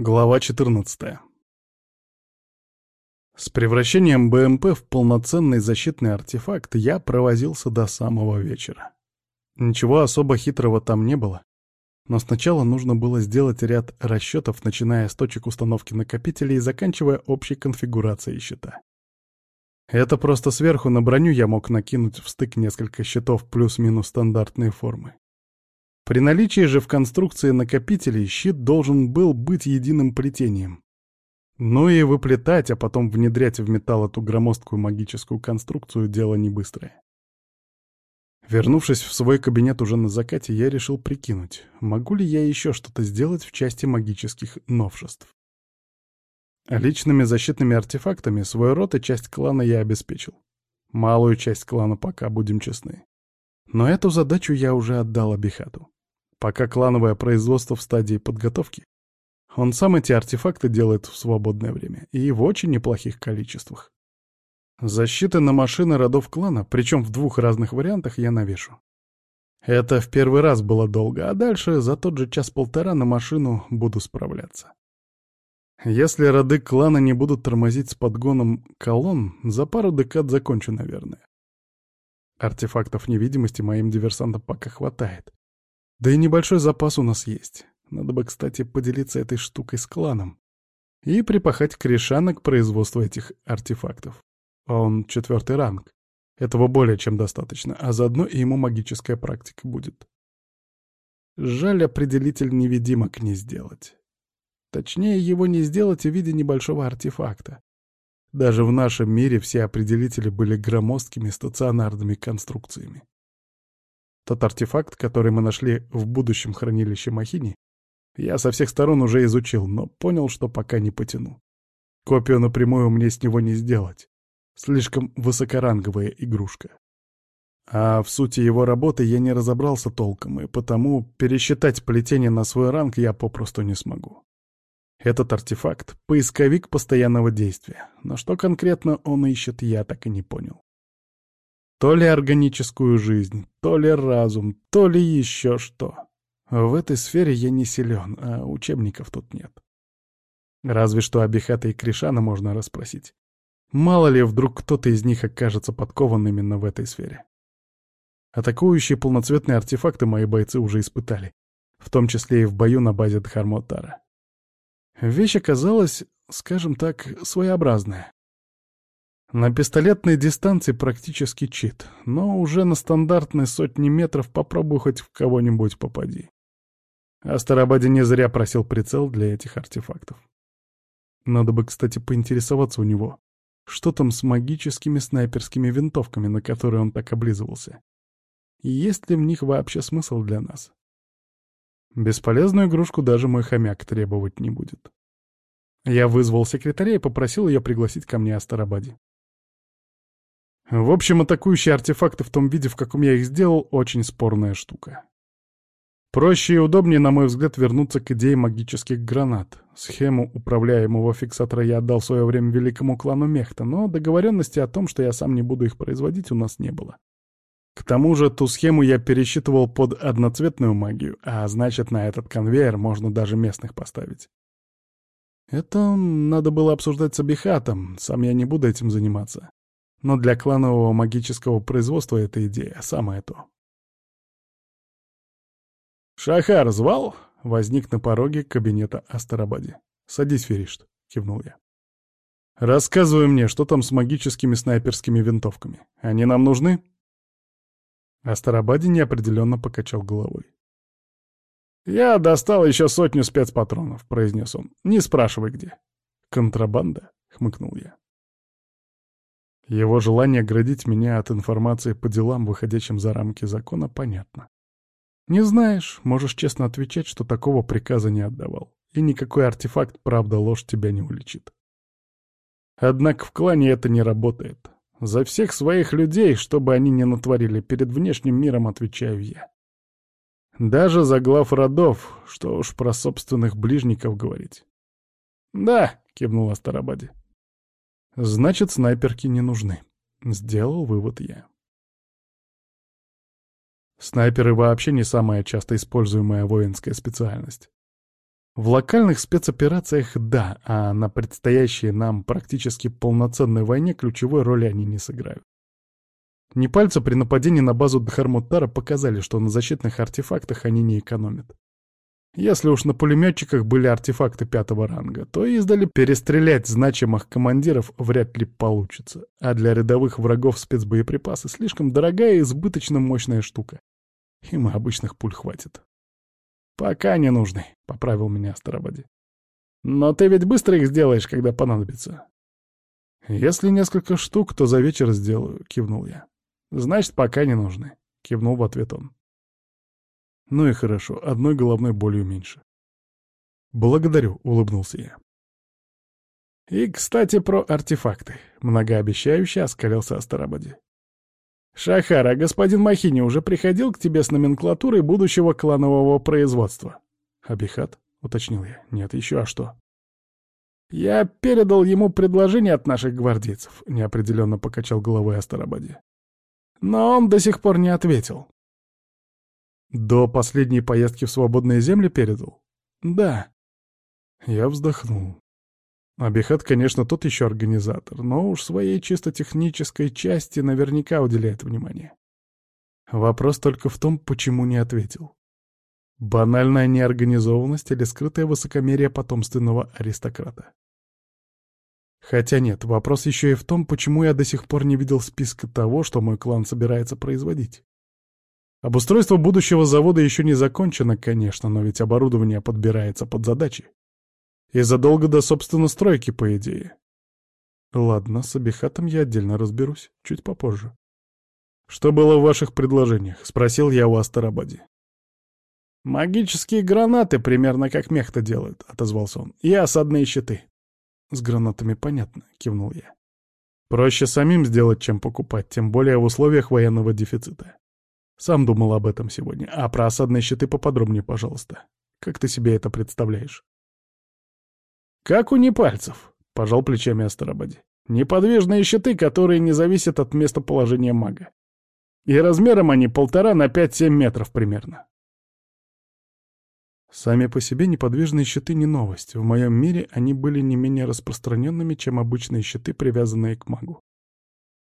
Глава 14. С превращением БМП в полноценный защитный артефакт я провозился до самого вечера. Ничего особо хитрого там не было, но сначала нужно было сделать ряд расчетов, начиная с точек установки накопителей и заканчивая общей конфигурацией щита. Это просто сверху на броню я мог накинуть в стык несколько щитов плюс-минус стандартные формы. При наличии же в конструкции накопителей щит должен был быть единым плетением. Ну и выплетать, а потом внедрять в металл эту громоздкую магическую конструкцию — дело не быстрое. Вернувшись в свой кабинет уже на закате, я решил прикинуть, могу ли я еще что-то сделать в части магических новшеств. Личными защитными артефактами свой род и часть клана я обеспечил. Малую часть клана пока, будем честны. Но эту задачу я уже отдал Абихату. Пока клановое производство в стадии подготовки, он сам эти артефакты делает в свободное время, и в очень неплохих количествах. Защиты на машины родов клана, причем в двух разных вариантах, я навешу. Это в первый раз было долго, а дальше за тот же час-полтора на машину буду справляться. Если роды клана не будут тормозить с подгоном колонн, за пару декад закончу, наверное. Артефактов невидимости моим диверсантам пока хватает. Да и небольшой запас у нас есть. Надо бы, кстати, поделиться этой штукой с кланом. И припахать Кришана к производству этих артефактов. Он четвертый ранг. Этого более чем достаточно, а заодно и ему магическая практика будет. Жаль определитель невидимок не сделать. Точнее, его не сделать в виде небольшого артефакта. Даже в нашем мире все определители были громоздкими стационарными конструкциями. Тот артефакт, который мы нашли в будущем хранилище Махини, я со всех сторон уже изучил, но понял, что пока не потяну. Копию напрямую мне с него не сделать. Слишком высокоранговая игрушка. А в сути его работы я не разобрался толком, и потому пересчитать плетение на свой ранг я попросту не смогу. Этот артефакт — поисковик постоянного действия, но что конкретно он ищет, я так и не понял. То ли органическую жизнь, то ли разум, то ли еще что. В этой сфере я не силен, а учебников тут нет. Разве что Абихата и Кришана можно расспросить. Мало ли, вдруг кто-то из них окажется подкован именно в этой сфере. Атакующие полноцветные артефакты мои бойцы уже испытали, в том числе и в бою на базе Дхармотара. Вещь оказалась, скажем так, своеобразная. На пистолетной дистанции практически чит, но уже на стандартной сотни метров попробуй хоть в кого-нибудь попади. Астарабаде не зря просил прицел для этих артефактов. Надо бы, кстати, поинтересоваться у него, что там с магическими снайперскими винтовками, на которые он так облизывался. Есть ли в них вообще смысл для нас? Бесполезную игрушку даже мой хомяк требовать не будет. Я вызвал секретаря и попросил ее пригласить ко мне Астарабаде. В общем, атакующие артефакты в том виде, в каком я их сделал, очень спорная штука. Проще и удобнее, на мой взгляд, вернуться к идее магических гранат. Схему управляемого фиксатора я отдал в свое время великому клану Мехта, но договоренности о том, что я сам не буду их производить, у нас не было. К тому же ту схему я пересчитывал под одноцветную магию, а значит, на этот конвейер можно даже местных поставить. Это надо было обсуждать с Абихатом, сам я не буду этим заниматься. Но для кланового магического производства эта идея самая то. «Шахар звал?» — возник на пороге кабинета Астарабаде. «Садись, Феришт», — кивнул я. «Рассказывай мне, что там с магическими снайперскими винтовками. Они нам нужны?» Астарабаде неопределенно покачал головой. «Я достал еще сотню спецпатронов», — произнес он. «Не спрашивай, где». «Контрабанда?» — хмыкнул я. Его желание оградить меня от информации по делам, выходящим за рамки закона, понятно. Не знаешь, можешь честно отвечать, что такого приказа не отдавал. И никакой артефакт, правда, ложь тебя не уличит. Однако в клане это не работает. За всех своих людей, чтобы они не натворили, перед внешним миром отвечаю я. Даже за глав родов, что уж про собственных ближников говорить. «Да», — кивнул Астарабаде. Значит, снайперки не нужны. Сделал вывод я. Снайперы вообще не самая часто используемая воинская специальность. В локальных спецоперациях — да, а на предстоящей нам практически полноценной войне ключевой роли они не сыграют. Непальцы при нападении на базу Дхармуттара показали, что на защитных артефактах они не экономят. Если уж на пулеметчиках были артефакты пятого ранга, то издали перестрелять значимых командиров вряд ли получится, а для рядовых врагов спецбоеприпасы слишком дорогая и избыточно мощная штука. Им обычных пуль хватит. «Пока не нужны», — поправил меня Старободи. «Но ты ведь быстро их сделаешь, когда понадобится». «Если несколько штук, то за вечер сделаю», — кивнул я. «Значит, пока не нужны», — кивнул в ответ он. Ну и хорошо, одной головной болью меньше. «Благодарю», — улыбнулся я. «И, кстати, про артефакты», — многообещающе оскалился Астарабади. «Шахара, господин Махини уже приходил к тебе с номенклатурой будущего кланового производства?» «Абихат?» — уточнил я. «Нет, еще а что?» «Я передал ему предложение от наших гвардейцев», — неопределенно покачал головой Астарабади. «Но он до сих пор не ответил». До последней поездки в свободные земли передал? Да. Я вздохнул. Абихат, конечно, тот еще организатор, но уж своей чисто технической части наверняка уделяет внимание. Вопрос только в том, почему не ответил. Банальная неорганизованность или скрытое высокомерие потомственного аристократа. Хотя нет, вопрос еще и в том, почему я до сих пор не видел списка того, что мой клан собирается производить. Обустройство будущего завода еще не закончено, конечно, но ведь оборудование подбирается под задачи. И задолго до, собственно, стройки, по идее. Ладно, с Абихатом я отдельно разберусь, чуть попозже. «Что было в ваших предложениях?» — спросил я у Астарабади. «Магические гранаты, примерно как мехта делают», — отозвался он, — «и осадные щиты». «С гранатами понятно», — кивнул я. «Проще самим сделать, чем покупать, тем более в условиях военного дефицита. Сам думал об этом сегодня. А про осадные щиты поподробнее, пожалуйста. Как ты себе это представляешь? Как у непальцев, пожал плечами Астарабади. Неподвижные щиты, которые не зависят от местоположения мага. И размером они полтора на пять-семь метров примерно. Сами по себе неподвижные щиты не новость. В моем мире они были не менее распространенными, чем обычные щиты, привязанные к магу.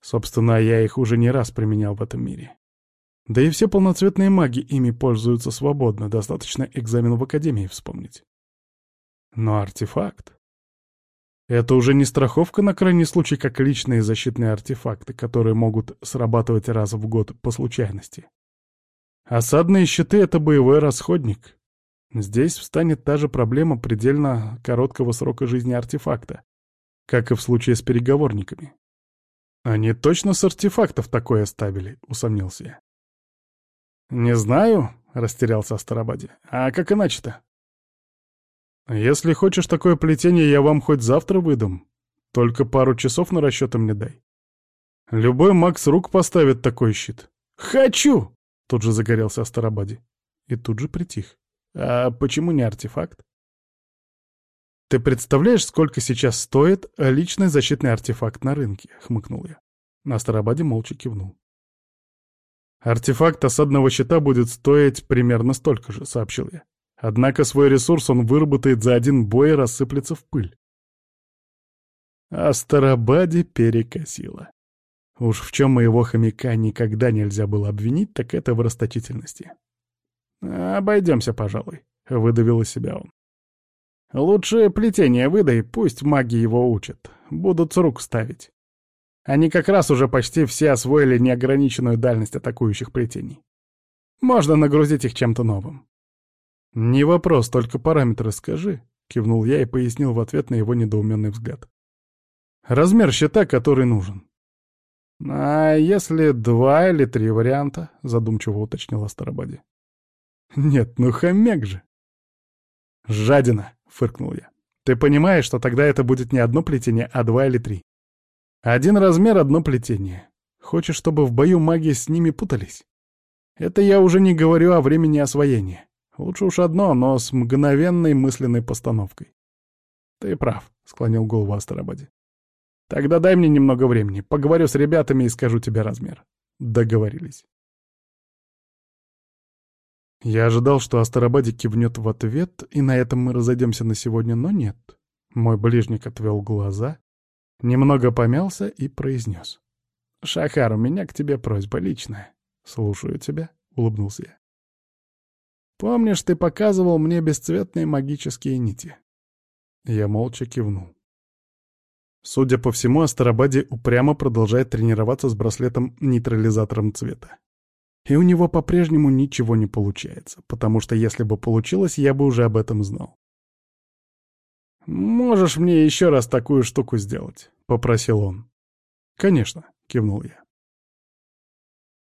Собственно, я их уже не раз применял в этом мире. Да и все полноцветные маги ими пользуются свободно, достаточно экзамен в Академии вспомнить. Но артефакт... Это уже не страховка на крайний случай, как личные защитные артефакты, которые могут срабатывать раз в год по случайности. Осадные щиты — это боевой расходник. Здесь встанет та же проблема предельно короткого срока жизни артефакта, как и в случае с переговорниками. Они точно с артефактов такое ставили, усомнился я. «Не знаю», — растерялся Астарабаде. «А как иначе-то?» «Если хочешь такое плетение, я вам хоть завтра выдам. Только пару часов на расчеты мне дай. Любой маг с рук поставит такой щит». «Хочу!» — тут же загорелся Астарабаде. И тут же притих. «А почему не артефакт?» «Ты представляешь, сколько сейчас стоит личный защитный артефакт на рынке?» — хмыкнул я. Астарабаде молча кивнул. «Артефакт осадного щита будет стоить примерно столько же», — сообщил я. «Однако свой ресурс он выработает за один бой и рассыплется в пыль». А Старобаде перекосило. Уж в чем моего хомяка никогда нельзя было обвинить, так это в расточительности. «Обойдемся, пожалуй», — выдавил из себя он. «Лучше плетение выдай, пусть маги его учат. Будут с рук ставить». Они как раз уже почти все освоили неограниченную дальность атакующих плетений. Можно нагрузить их чем-то новым. «Не вопрос, только параметры скажи», — кивнул я и пояснил в ответ на его недоуменный взгляд. «Размер щита, который нужен». «А если два или три варианта?» — задумчиво уточнил Астарабаде. «Нет, ну хомяк же!» «Жадина!» — фыркнул я. «Ты понимаешь, что тогда это будет не одно плетение, а два или три?» Один размер, одно плетение. Хочешь, чтобы в бою маги с ними путались? Это я уже не говорю о времени освоения. Лучше уж одно, но с мгновенной мысленной постановкой. Ты прав, — склонил голову Астарабаде. Тогда дай мне немного времени. Поговорю с ребятами и скажу тебе размер. Договорились. Я ожидал, что Астарабаде кивнет в ответ, и на этом мы разойдемся на сегодня, но нет. Мой ближник отвел глаза, немного помялся и произнес. «Шахар, у меня к тебе просьба личная». «Слушаю тебя», — улыбнулся я. «Помнишь, ты показывал мне бесцветные магические нити?» Я молча кивнул. Судя по всему, Астарабаде упрямо продолжает тренироваться с браслетом-нейтрализатором цвета. И у него по-прежнему ничего не получается, потому что если бы получилось, я бы уже об этом знал. «Можешь мне еще раз такую штуку сделать?» — попросил он. «Конечно», — кивнул я.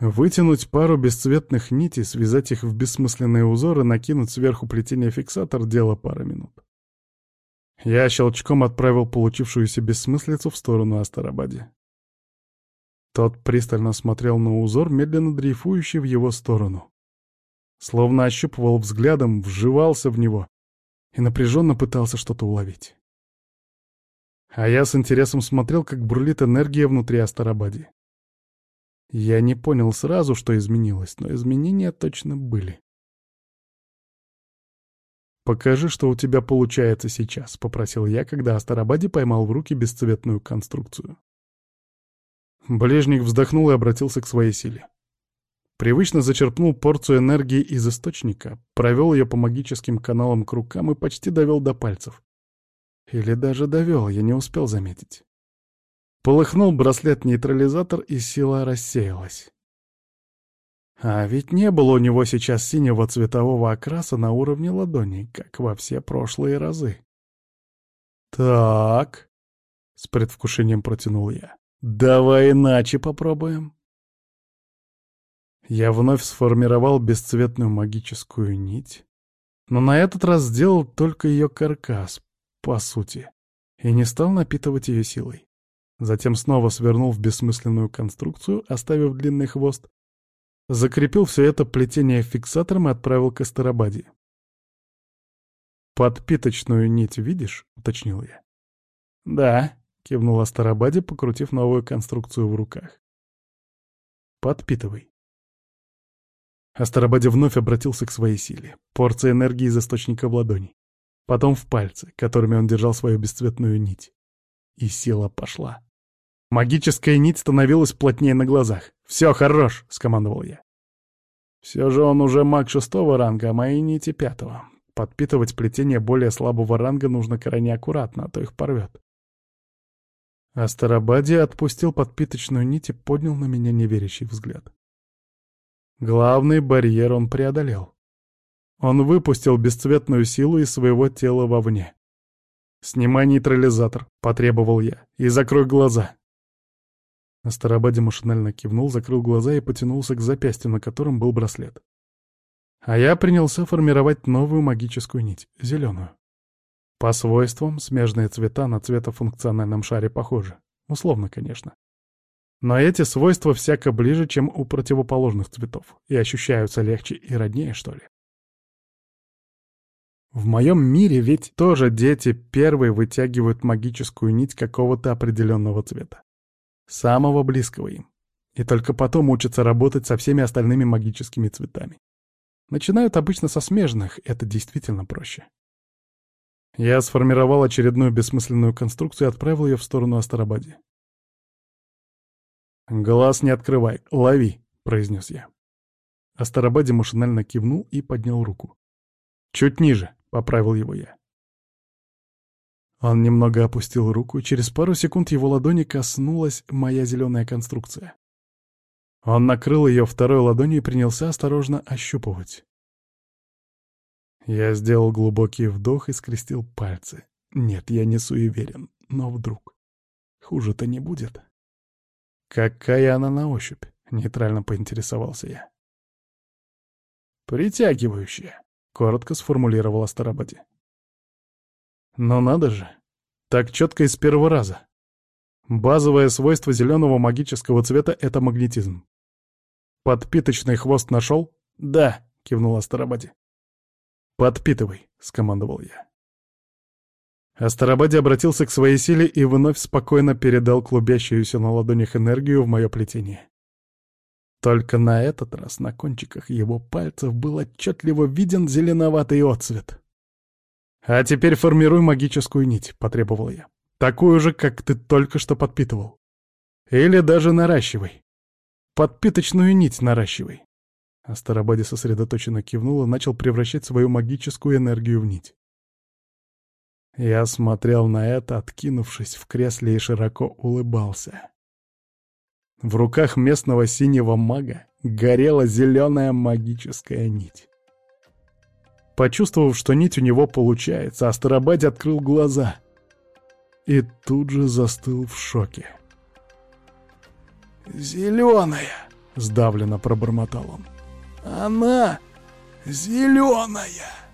Вытянуть пару бесцветных нитей, связать их в бессмысленные узоры, накинуть сверху плетение фиксатор — дело пары минут. Я щелчком отправил получившуюся бессмыслицу в сторону Астарабаде. Тот пристально смотрел на узор, медленно дрейфующий в его сторону. Словно ощупывал взглядом, вживался в него и напряженно пытался что-то уловить. А я с интересом смотрел, как бурлит энергия внутри Астарабаде. Я не понял сразу, что изменилось, но изменения точно были. «Покажи, что у тебя получается сейчас», — попросил я, когда Астарабаде поймал в руки бесцветную конструкцию. Ближник вздохнул и обратился к своей силе. Привычно зачерпнул порцию энергии из источника, провел ее по магическим каналам к рукам и почти довел до пальцев. Или даже довел, я не успел заметить. Полыхнул браслет-нейтрализатор, и сила рассеялась. А ведь не было у него сейчас синего цветового окраса на уровне ладони, как во все прошлые разы. «Так», — с предвкушением протянул я, — «давай иначе попробуем». Я вновь сформировал бесцветную магическую нить, но на этот раз сделал только ее каркас, по сути, и не стал напитывать ее силой. Затем снова свернул в бессмысленную конструкцию, оставив длинный хвост, закрепил все это плетение фиксатором и отправил к Астарабаде. «Подпиточную нить видишь?» — уточнил я. «Да», — кивнул Астарабаде, покрутив новую конструкцию в руках. «Подпитывай». Астарабаде вновь обратился к своей силе. Порция энергии из источника в ладони. Потом в пальцы, которыми он держал свою бесцветную нить. И сила пошла. Магическая нить становилась плотнее на глазах. «Все, хорош!» — скомандовал я. Все же он уже маг шестого ранга, а мои нити пятого. Подпитывать плетение более слабого ранга нужно крайне аккуратно, а то их порвет. Астарабаде отпустил подпиточную нить и поднял на меня неверящий взгляд. Главный барьер он преодолел. Он выпустил бесцветную силу из своего тела вовне. «Снимай нейтрализатор», — потребовал я, — «и закрой глаза». Астарабаде машинально кивнул, закрыл глаза и потянулся к запястью, на котором был браслет. А я принялся формировать новую магическую нить, зеленую. По свойствам смежные цвета на цветофункциональном шаре похожи. Условно, конечно. Но эти свойства всяко ближе, чем у противоположных цветов, и ощущаются легче и роднее, что ли. В моем мире ведь тоже дети первые вытягивают магическую нить какого-то определенного цвета. Самого близкого им. И только потом учатся работать со всеми остальными магическими цветами. Начинают обычно со смежных, это действительно проще. Я сформировал очередную бессмысленную конструкцию и отправил ее в сторону Астарабаде. «Глаз не открывай, лови», — произнес я. Астарабаде машинально кивнул и поднял руку. «Чуть ниже», Поправил его я. Он немного опустил руку, и через пару секунд его ладони коснулась моя зеленая конструкция. Он накрыл ее второй ладонью и принялся осторожно ощупывать. Я сделал глубокий вдох и скрестил пальцы. Нет, я не суеверен, но вдруг. Хуже-то не будет. Какая она на ощупь? Нейтрально поинтересовался я. Притягивающая. — коротко сформулировала Старободи. «Но надо же! Так четко и с первого раза. Базовое свойство зеленого магического цвета — это магнетизм. Подпиточный хвост нашел?» «Да», — кивнула Старободи. «Подпитывай», — скомандовал я. Астарабаде обратился к своей силе и вновь спокойно передал клубящуюся на ладонях энергию в мое плетение. Только на этот раз на кончиках его пальцев был отчетливо виден зеленоватый отцвет. «А теперь формируй магическую нить», — потребовал я. «Такую же, как ты только что подпитывал. Или даже наращивай. Подпиточную нить наращивай». Астарабаде сосредоточенно кивнул и начал превращать свою магическую энергию в нить. Я смотрел на это, откинувшись в кресле и широко улыбался. В руках местного синего мага горела зеленая магическая нить. Почувствовав, что нить у него получается, Астарабаде открыл глаза и тут же застыл в шоке. «Зеленая!» — сдавленно пробормотал он. «Она зеленая!»